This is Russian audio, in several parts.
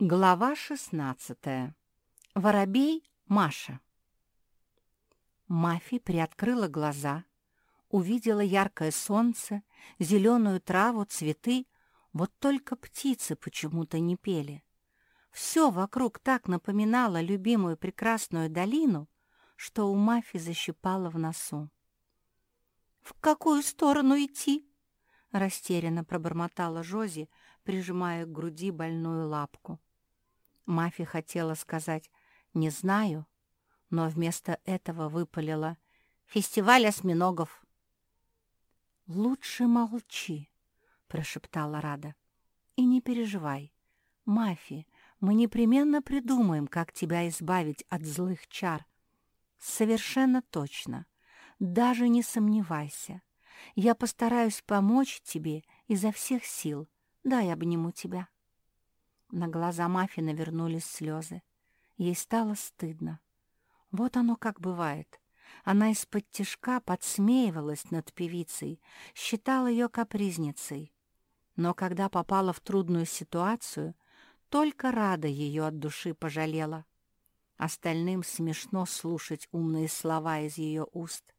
Глава 16. Воробей Маша. Мафи приоткрыла глаза, увидела яркое солнце, зеленую траву, цветы, вот только птицы почему-то не пели. Все вокруг так напоминало любимую прекрасную долину, что у Мафи защипало в носу. «В какую сторону идти?» — растерянно пробормотала Жози, прижимая к груди больную лапку. Мафи хотела сказать «не знаю», но вместо этого выпалила «фестиваль осьминогов». «Лучше молчи», — прошептала Рада. «И не переживай. Мафи, мы непременно придумаем, как тебя избавить от злых чар. Совершенно точно. Даже не сомневайся. Я постараюсь помочь тебе изо всех сил. Дай обниму тебя». На глаза Мафи навернулись слезы. Ей стало стыдно. Вот оно как бывает. Она из-под тишка подсмеивалась над певицей, считала ее капризницей. Но когда попала в трудную ситуацию, только рада ее от души пожалела. Остальным смешно слушать умные слова из ее уст.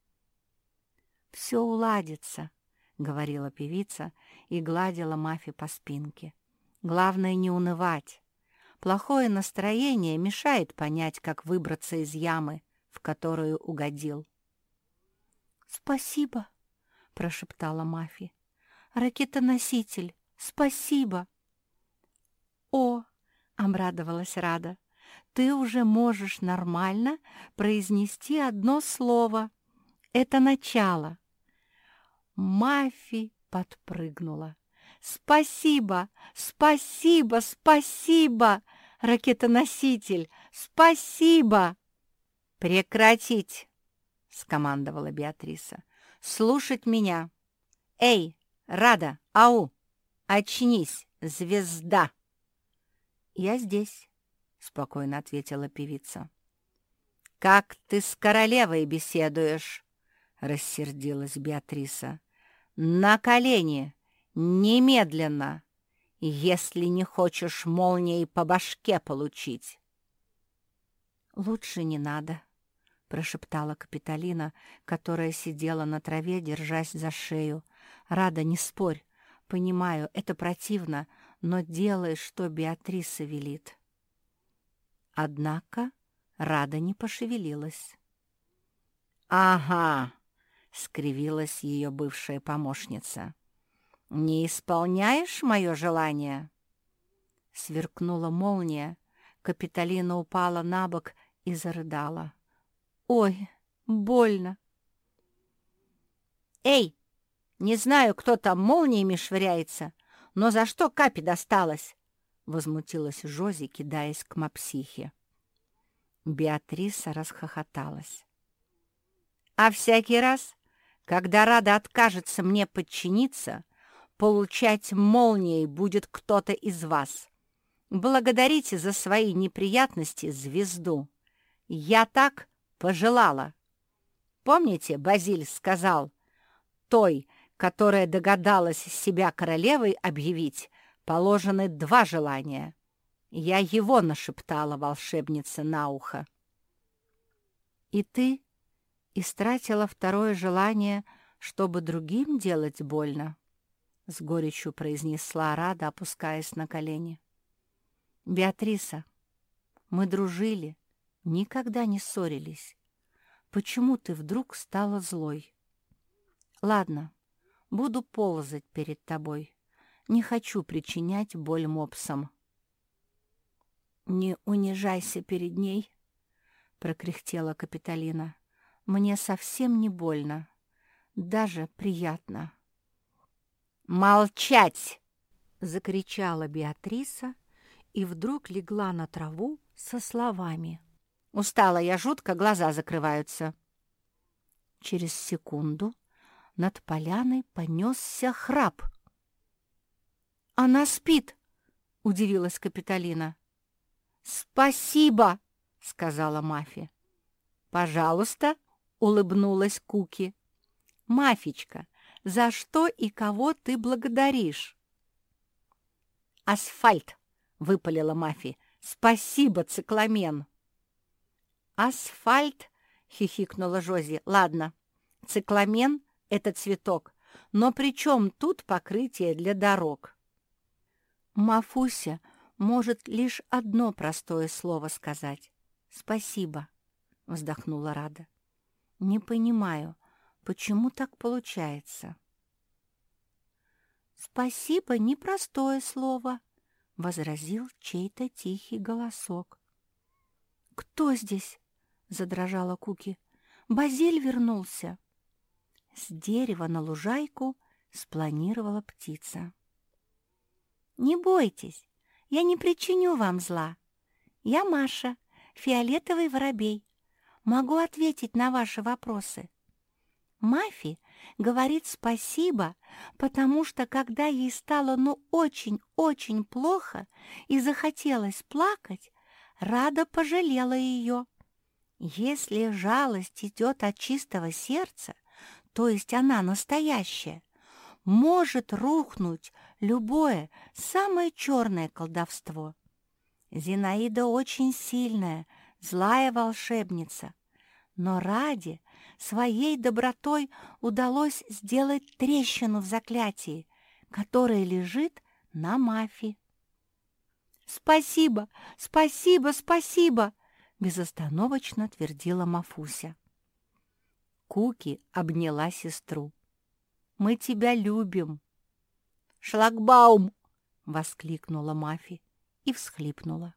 «Все уладится», — говорила певица и гладила Мафи по спинке. Главное не унывать. Плохое настроение мешает понять, как выбраться из ямы, в которую угодил. «Спасибо», — прошептала Мафи. «Ракетоноситель, спасибо!» «О!» — обрадовалась Рада. «Ты уже можешь нормально произнести одно слово. Это начало». Мафи подпрыгнула. «Спасибо! Спасибо! Спасибо! Ракетоноситель! Спасибо!» «Прекратить!» — скомандовала Беатриса. «Слушать меня! Эй, Рада, ау! Очнись, звезда!» «Я здесь», — спокойно ответила певица. «Как ты с королевой беседуешь?» — рассердилась Беатриса. «На колени! Немедленно, если не хочешь молнией по башке получить. «Лучше не надо», — прошептала Капитолина, которая сидела на траве, держась за шею. «Рада, не спорь. Понимаю, это противно, но делай, что Беатриса велит». Однако Рада не пошевелилась. «Ага», — скривилась ее бывшая помощница. «Не исполняешь мое желание?» Сверкнула молния, Капитолина упала на бок и зарыдала. «Ой, больно!» «Эй, не знаю, кто там молниями швыряется, но за что Капи досталось?» — возмутилась Жози, кидаясь к мапсихе. Беатриса расхохоталась. «А всякий раз, когда Рада откажется мне подчиниться, Получать молнией будет кто-то из вас. Благодарите за свои неприятности звезду. Я так пожелала. Помните, Базиль сказал, той, которая догадалась себя королевой объявить, положены два желания. Я его нашептала волшебница на ухо. И ты истратила второе желание, чтобы другим делать больно? — с горечью произнесла Рада, опускаясь на колени. «Беатриса, мы дружили, никогда не ссорились. Почему ты вдруг стала злой? Ладно, буду ползать перед тобой. Не хочу причинять боль мопсам». «Не унижайся перед ней», — прокряхтела Капитолина. «Мне совсем не больно, даже приятно». «Молчать!» — закричала Беатриса и вдруг легла на траву со словами. «Устала я жутко, глаза закрываются». Через секунду над поляной понесся храп. «Она спит!» — удивилась Капитолина. «Спасибо!» — сказала Мафи. «Пожалуйста!» — улыбнулась Куки. «Мафичка, за что и кого ты благодаришь?» «Асфальт!» —— выпалила Мафи. «Спасибо, цикламен!» «Асфальт!» — хихикнула Жози. «Ладно, цикламен — это цветок, но при чем тут покрытие для дорог?» Мафуся может лишь одно простое слово сказать. «Спасибо», — вздохнула Рада. «Не понимаю, почему так получается?» «Спасибо — непростое слово», — возразил чей-то тихий голосок. «Кто здесь?» — задрожала Куки. «Базиль вернулся!» С дерева на лужайку спланировала птица. «Не бойтесь, я не причиню вам зла. Я Маша, фиолетовый воробей. Могу ответить на ваши вопросы. Мафи говорит спасибо, потому что, когда ей стало ну очень-очень плохо и захотелось плакать, Рада пожалела ее. Если жалость идет от чистого сердца, то есть она настоящая, может рухнуть любое самое черное колдовство. Зинаида очень сильная, злая волшебница, но ради своей добротой удалось сделать трещину в заклятии, которая лежит на мафии. «Спасибо, спасибо, спасибо!» — безостановочно твердила Мафуся. Куки обняла сестру. «Мы тебя любим!» «Шлагбаум!» — воскликнула Мафи и всхлипнула.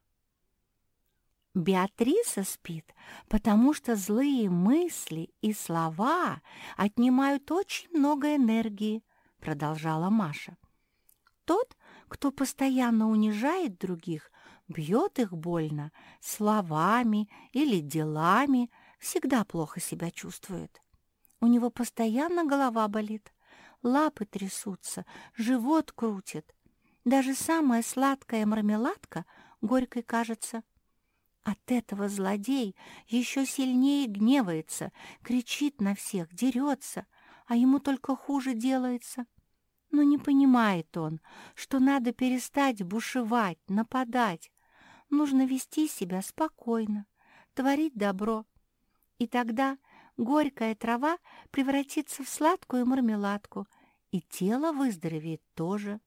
Беатриса спит, потому что злые мысли и слова отнимают очень много энергии, продолжала Маша. Тот, кто постоянно унижает других, бьет их больно, словами или делами, всегда плохо себя чувствует. У него постоянно голова болит, лапы трясутся, живот крутит. Даже самая сладкая мармеладка горькой кажется. От этого злодей еще сильнее гневается, кричит на всех, дерется, а ему только хуже делается. Но не понимает он, что надо перестать бушевать, нападать. Нужно вести себя спокойно, творить добро. И тогда горькая трава превратится в сладкую мармеладку, и тело выздоровеет тоже.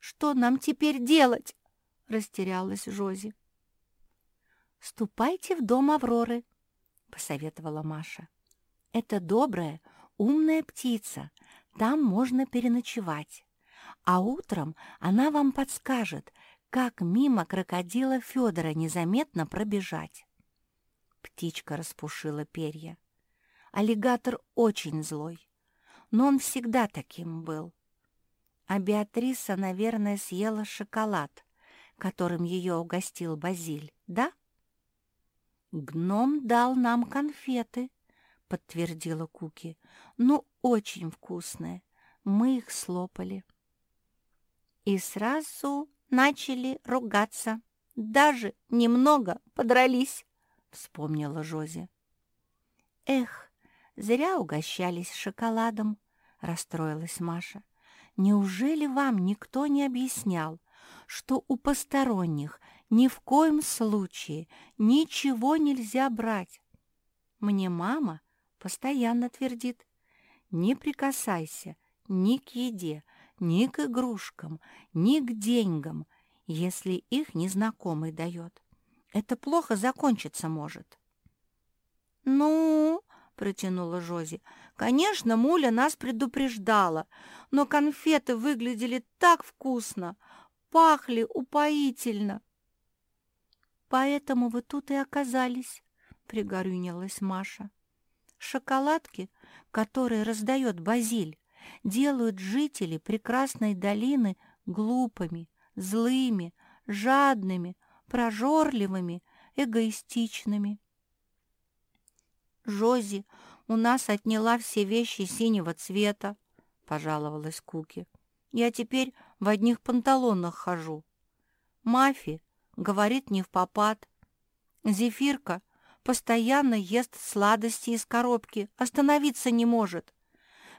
«Что нам теперь делать?» — растерялась Жози. «Ступайте в дом Авроры», — посоветовала Маша. «Это добрая, умная птица. Там можно переночевать. А утром она вам подскажет, как мимо крокодила Федора незаметно пробежать». Птичка распушила перья. Аллигатор очень злой, но он всегда таким был. А Беатриса, наверное, съела шоколад, которым ее угостил Базиль, да? — «Гном дал нам конфеты», — подтвердила Куки. «Ну, очень вкусные. Мы их слопали». И сразу начали ругаться. Даже немного подрались, — вспомнила Жози. «Эх, зря угощались шоколадом», — расстроилась Маша. «Неужели вам никто не объяснял, что у посторонних ни в коем случае ничего нельзя брать. Мне мама постоянно твердит, не прикасайся ни к еде, ни к игрушкам, ни к деньгам, если их незнакомый дает. Это плохо закончиться может. «Ну, — протянула Жози, — конечно, Муля нас предупреждала, но конфеты выглядели так вкусно, пахли упоительно. «Поэтому вы тут и оказались», — пригорюнилась Маша. «Шоколадки, которые раздает Базиль, делают жителей прекрасной долины глупыми, злыми, жадными, прожорливыми, эгоистичными». «Жози у нас отняла все вещи синего цвета», — пожаловалась Куки. «Я теперь в одних панталонах хожу. Мафи говорит не в попад. Зефирка постоянно ест сладости из коробки, остановиться не может.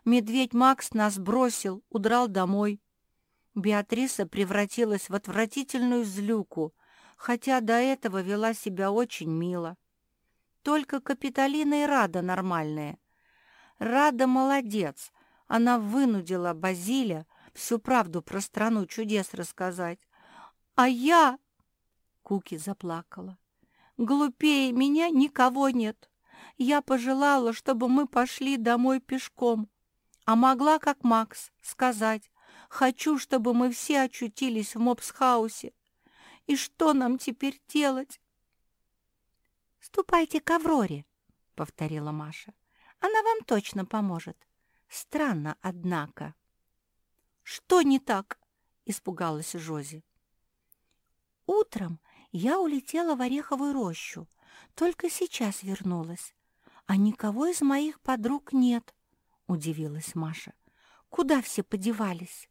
Медведь Макс нас бросил, удрал домой. Беатриса превратилась в отвратительную злюку, хотя до этого вела себя очень мило. Только Капитолина и Рада нормальные. Рада молодец, она вынудила Базиля всю правду про страну чудес рассказать. А я... Куки заплакала. Глупее меня никого нет. Я пожелала, чтобы мы пошли домой пешком, а могла, как Макс, сказать, хочу, чтобы мы все очутились в мопсхаусе. И что нам теперь делать? «Ступайте к Авроре», — повторила Маша. «Она вам точно поможет. Странно, однако». «Что не так?» — испугалась Жози. «Утром я улетела в Ореховую рощу, только сейчас вернулась, а никого из моих подруг нет», — удивилась Маша. «Куда все подевались?»